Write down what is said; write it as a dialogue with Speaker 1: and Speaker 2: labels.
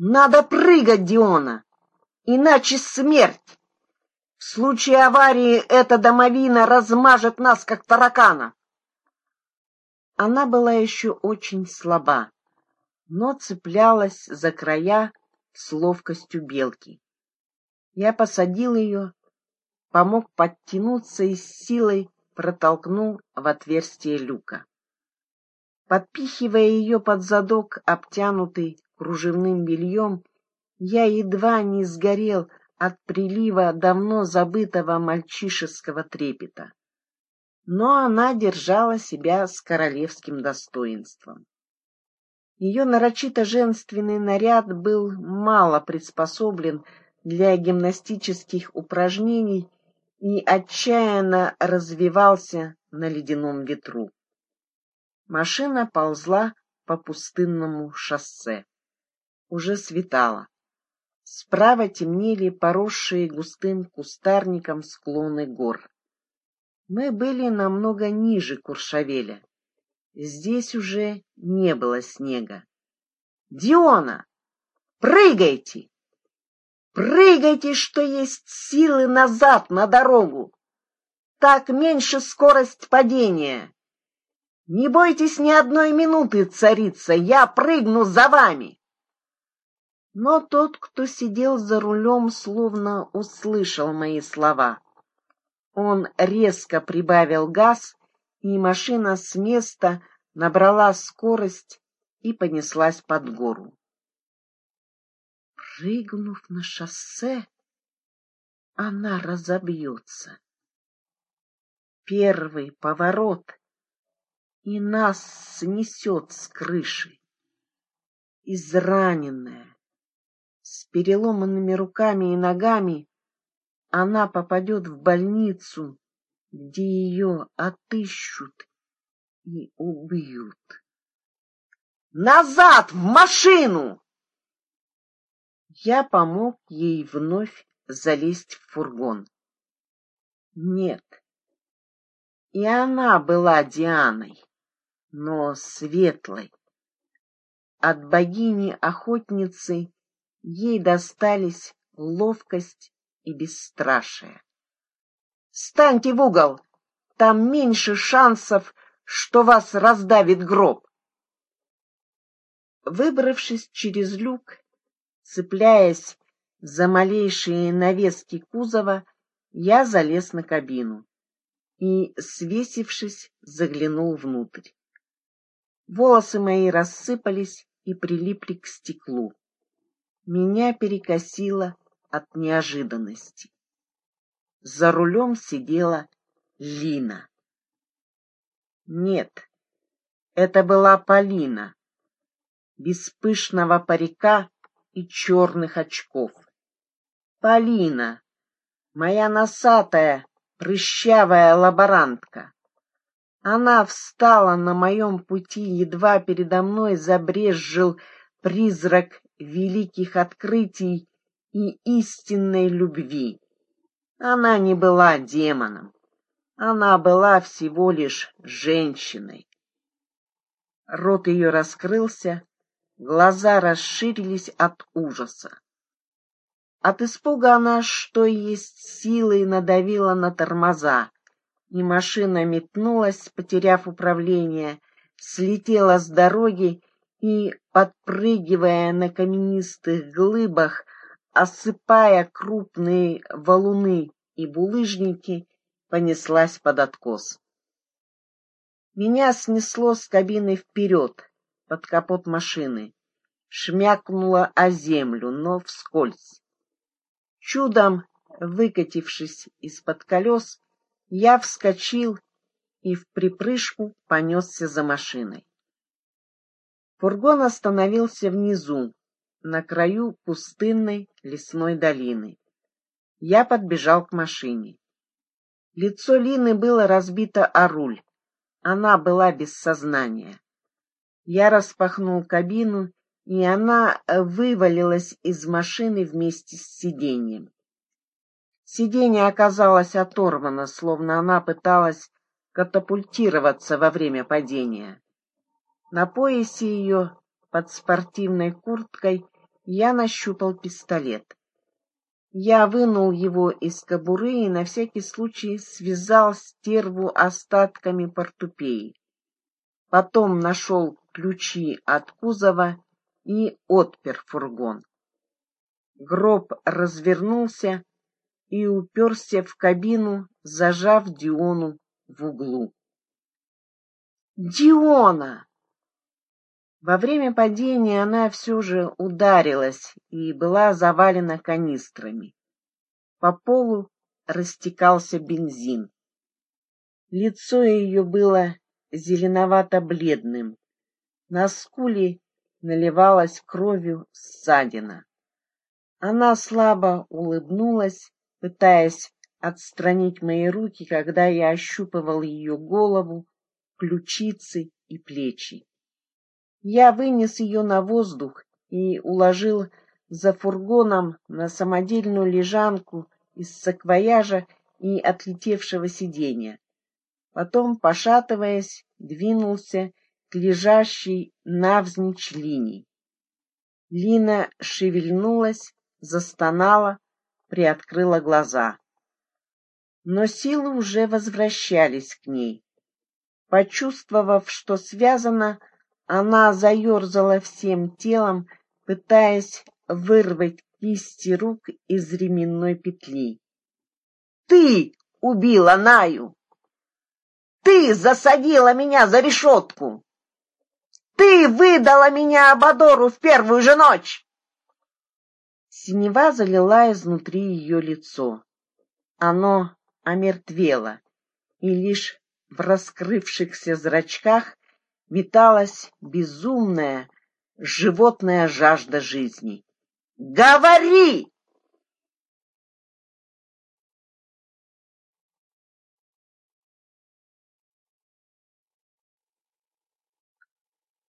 Speaker 1: Надо прыгать, Диона, иначе смерть. В случае аварии эта домовина размажет нас, как таракана. Она была еще очень слаба, но цеплялась за края с ловкостью белки. Я посадил ее, помог подтянуться и с силой протолкнул в отверстие люка. Подпихивая ее под задок, обтянутый кружевным бельем, я едва не сгорел от прилива давно забытого мальчишеского трепета. Но она держала себя с королевским достоинством. Ее нарочито женственный наряд был мало приспособлен для гимнастических упражнений и отчаянно развивался на ледяном ветру. Машина ползла по пустынному шоссе. Уже светало. Справа темнели поросшие густым кустарником склоны гор. Мы были намного ниже Куршавеля. Здесь уже не было снега. «Диона, прыгайте! Прыгайте, что есть силы назад на дорогу! Так меньше скорость падения!» Не бойтесь ни одной минуты, царица, я прыгну за вами. Но тот, кто сидел за рулем, словно услышал мои слова. Он резко прибавил газ, и машина с места набрала скорость и понеслась под гору. Прыгнув на шоссе, она разобьется. Первый поворот и нас снесет с крыши. Израненная, с переломанными руками и ногами, она попадет в больницу, где ее отыщут и убьют. «Назад, в машину!» Я помог ей вновь залезть в фургон. Нет, и она была Дианой но светлой. От богини-охотницы ей достались ловкость и бесстрашие. «Станьте в угол! Там меньше шансов, что вас раздавит гроб!» Выбравшись через люк, цепляясь за малейшие навески кузова, я залез на кабину и, свесившись, заглянул внутрь. Волосы мои рассыпались и прилипли к стеклу. Меня перекосило от неожиданности. За рулем сидела Лина. Нет, это была Полина, без пышного парика и черных очков. Полина, моя носатая, прыщавая лаборантка. Она встала на моем пути, едва передо мной забрезжил призрак великих открытий и истинной любви. Она не была демоном, она была всего лишь женщиной. Рот ее раскрылся, глаза расширились от ужаса. От испуга она, что есть силой, надавила на тормоза, и машина метнулась, потеряв управление, слетела с дороги и, подпрыгивая на каменистых глыбах, осыпая крупные валуны и булыжники, понеслась под откос. Меня снесло с кабины вперед, под капот машины, шмякнуло о землю, но вскользь. Чудом выкатившись из-под колес, я вскочил и в припрыжку понесся за машиной. Фургон остановился внизу, на краю пустынной лесной долины. Я подбежал к машине. Лицо Лины было разбито о руль. Она была без сознания. Я распахнул кабину, и она вывалилась из машины вместе с сиденьем. Сиденье оказалось оторвано, словно она пыталась катапультироваться во время падения. На поясе ее, под спортивной курткой, Я нащупал пистолет. Я вынул его из кобуры и на всякий случай связал стерву остатками портупеи. Потом нашел ключи от кузова и отпер фургон. Гроб развернулся и уперся в кабину, зажав Диону в углу. «Диона!» Во время падения она все же ударилась и была завалена канистрами. По полу растекался бензин. Лицо ее было зеленовато-бледным. На скуле наливалась кровью ссадина. Она слабо улыбнулась, пытаясь отстранить мои руки, когда я ощупывал ее голову, ключицы и плечи. Я вынес ее на воздух и уложил за фургоном на самодельную лежанку из саквояжа и отлетевшего сиденья. Потом, пошатываясь, двинулся к лежащей навзничь линии. Лина шевельнулась, застонала, приоткрыла глаза. Но силы уже возвращались к ней. Почувствовав, что связано, она заерзала всем телом, пытаясь вырвать кисти рук из ременной петли. «Ты убила Наю! Ты засадила меня за решетку! Ты выдала меня Абадору в первую же ночь!» Синева залила изнутри ее лицо. Оно омертвело, и лишь в раскрывшихся зрачках металась безумная животная жажда жизни. «Говори!»